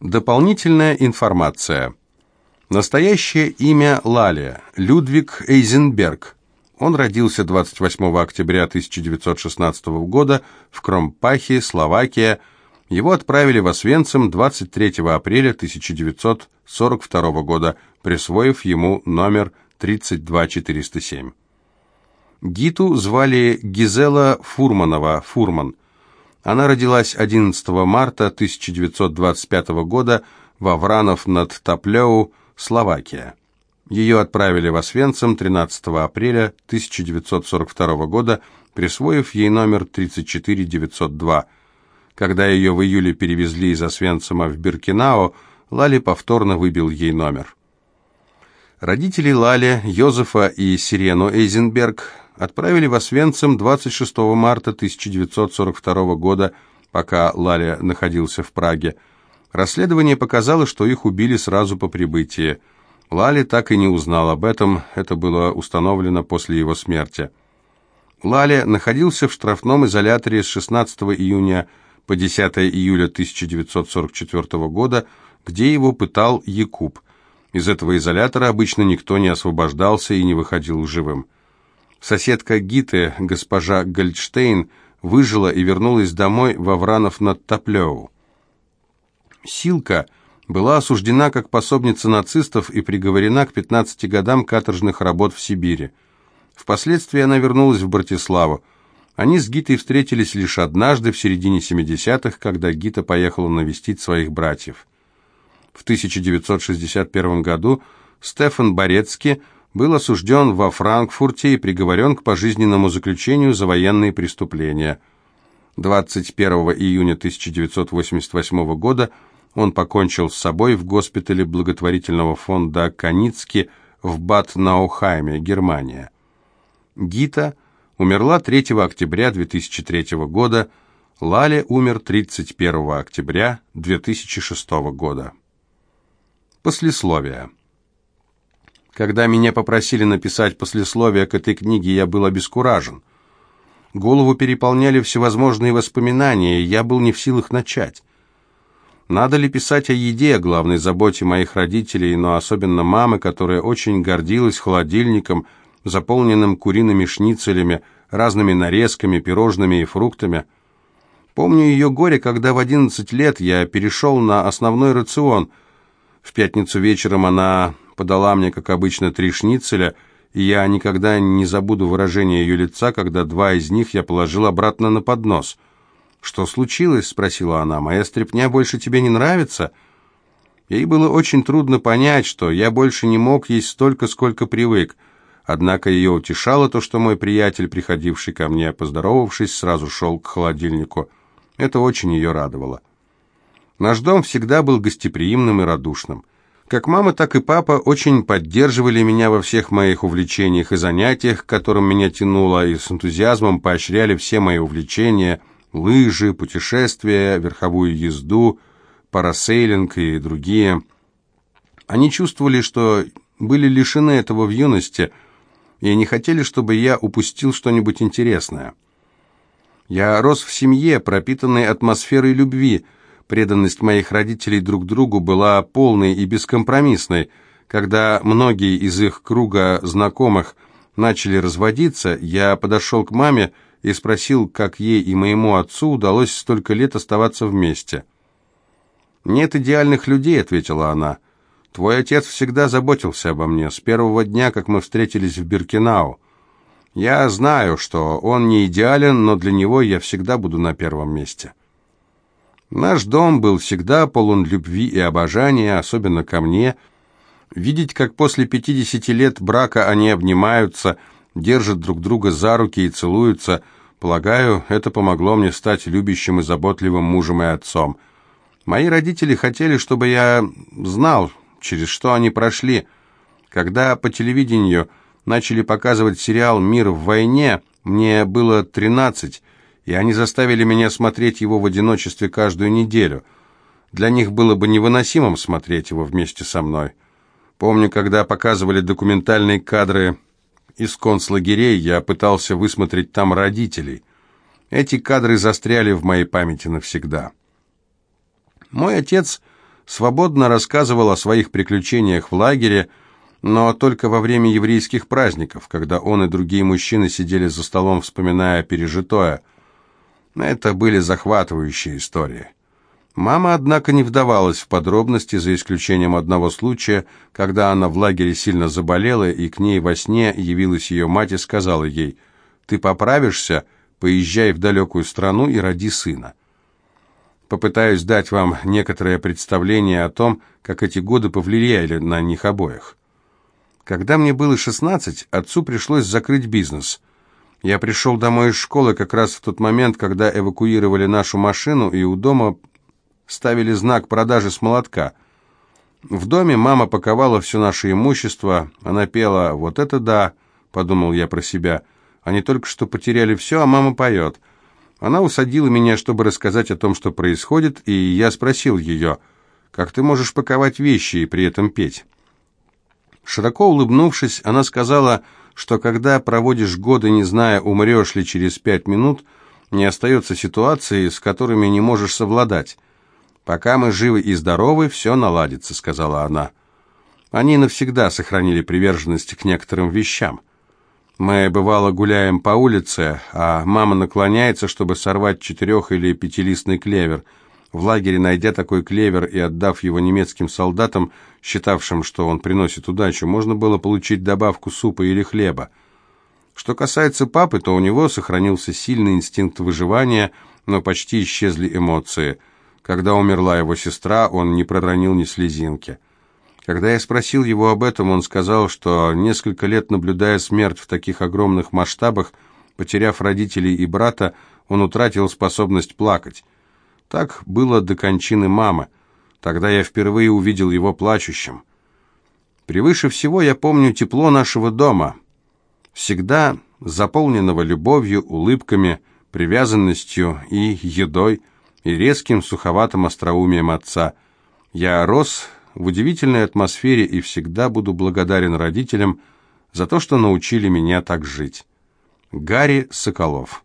Дополнительная информация. Настоящее имя Лали – Людвиг Эйзенберг. Он родился 28 октября 1916 года в Кромпахе, Словакия. Его отправили в Освенцим 23 апреля 1942 года, присвоив ему номер 32407. Гиту звали Гизела Фурманова, Фурман. Она родилась 11 марта 1925 года во Вранов над Топлеу, Словакия. Ее отправили в Освенцим 13 апреля 1942 года, присвоив ей номер 34902. Когда ее в июле перевезли из Освенцима в Биркинау, Лали повторно выбил ей номер. Родители Лали, Йозефа и Сирену Эйзенберг отправили в Освенцим 26 марта 1942 года, пока Лали находился в Праге. Расследование показало, что их убили сразу по прибытии. Лали так и не узнал об этом, это было установлено после его смерти. Лали находился в штрафном изоляторе с 16 июня по 10 июля 1944 года, где его пытал Якуб. Из этого изолятора обычно никто не освобождался и не выходил живым. Соседка Гиты, госпожа Гольдштейн, выжила и вернулась домой во Вранов над Топлеу. Силка была осуждена как пособница нацистов и приговорена к 15 годам каторжных работ в Сибири. Впоследствии она вернулась в Братиславу. Они с Гитой встретились лишь однажды в середине 70-х, когда Гита поехала навестить своих братьев. В 1961 году Стефан Борецкий был осужден во Франкфурте и приговорен к пожизненному заключению за военные преступления. 21 июня 1988 года он покончил с собой в госпитале благотворительного фонда Каницки в Бад-Наухайме, Германия. Гита умерла 3 октября 2003 года, Лале умер 31 октября 2006 года. Послесловие. Когда меня попросили написать послесловие к этой книге, я был обескуражен. Голову переполняли всевозможные воспоминания, и я был не в силах начать. Надо ли писать о еде, главной заботе моих родителей, но особенно мамы, которая очень гордилась холодильником, заполненным куриными шницелями, разными нарезками, пирожными и фруктами. Помню ее горе, когда в 11 лет я перешел на основной рацион. В пятницу вечером она подала мне, как обычно, три шницеля, и я никогда не забуду выражение ее лица, когда два из них я положил обратно на поднос. «Что случилось?» — спросила она. «Моя стряпня больше тебе не нравится?» Ей было очень трудно понять, что я больше не мог есть столько, сколько привык. Однако ее утешало то, что мой приятель, приходивший ко мне, поздоровавшись, сразу шел к холодильнику. Это очень ее радовало. Наш дом всегда был гостеприимным и радушным. Как мама, так и папа очень поддерживали меня во всех моих увлечениях и занятиях, к которым меня тянуло, и с энтузиазмом поощряли все мои увлечения – лыжи, путешествия, верховую езду, парасейлинг и другие. Они чувствовали, что были лишены этого в юности, и не хотели, чтобы я упустил что-нибудь интересное. Я рос в семье, пропитанной атмосферой любви – Преданность моих родителей друг другу была полной и бескомпромиссной. Когда многие из их круга знакомых начали разводиться, я подошел к маме и спросил, как ей и моему отцу удалось столько лет оставаться вместе. «Нет идеальных людей», — ответила она. «Твой отец всегда заботился обо мне с первого дня, как мы встретились в Биркинау. Я знаю, что он не идеален, но для него я всегда буду на первом месте». Наш дом был всегда полон любви и обожания, особенно ко мне. Видеть, как после 50 лет брака они обнимаются, держат друг друга за руки и целуются, полагаю, это помогло мне стать любящим и заботливым мужем и отцом. Мои родители хотели, чтобы я знал, через что они прошли. Когда по телевидению начали показывать сериал «Мир в войне», мне было 13 и они заставили меня смотреть его в одиночестве каждую неделю. Для них было бы невыносимым смотреть его вместе со мной. Помню, когда показывали документальные кадры из концлагерей, я пытался высмотреть там родителей. Эти кадры застряли в моей памяти навсегда. Мой отец свободно рассказывал о своих приключениях в лагере, но только во время еврейских праздников, когда он и другие мужчины сидели за столом, вспоминая пережитое. Это были захватывающие истории. Мама, однако, не вдавалась в подробности, за исключением одного случая, когда она в лагере сильно заболела, и к ней во сне явилась ее мать и сказала ей, «Ты поправишься, поезжай в далекую страну и роди сына». Попытаюсь дать вам некоторое представление о том, как эти годы повлияли на них обоих. Когда мне было 16, отцу пришлось закрыть бизнес. Я пришел домой из школы как раз в тот момент, когда эвакуировали нашу машину, и у дома ставили знак продажи с молотка. В доме мама паковала все наше имущество, она пела «Вот это да», — подумал я про себя. Они только что потеряли все, а мама поет. Она усадила меня, чтобы рассказать о том, что происходит, и я спросил ее, «Как ты можешь паковать вещи и при этом петь?» Широко улыбнувшись, она сказала, что когда проводишь годы, не зная, умрешь ли через пять минут, не остается ситуации, с которыми не можешь совладать. «Пока мы живы и здоровы, все наладится», — сказала она. Они навсегда сохранили приверженность к некоторым вещам. Мы, бывало, гуляем по улице, а мама наклоняется, чтобы сорвать четырех- или пятилистный клевер. В лагере, найдя такой клевер и отдав его немецким солдатам, считавшим, что он приносит удачу, можно было получить добавку супа или хлеба. Что касается папы, то у него сохранился сильный инстинкт выживания, но почти исчезли эмоции – когда умерла его сестра, он не проронил ни слезинки. Когда я спросил его об этом, он сказал, что несколько лет наблюдая смерть в таких огромных масштабах, потеряв родителей и брата, он утратил способность плакать. Так было до кончины мамы. Тогда я впервые увидел его плачущим. Превыше всего я помню тепло нашего дома, всегда заполненного любовью, улыбками, привязанностью и едой, и резким суховатым остроумием отца. Я рос в удивительной атмосфере и всегда буду благодарен родителям за то, что научили меня так жить. Гарри Соколов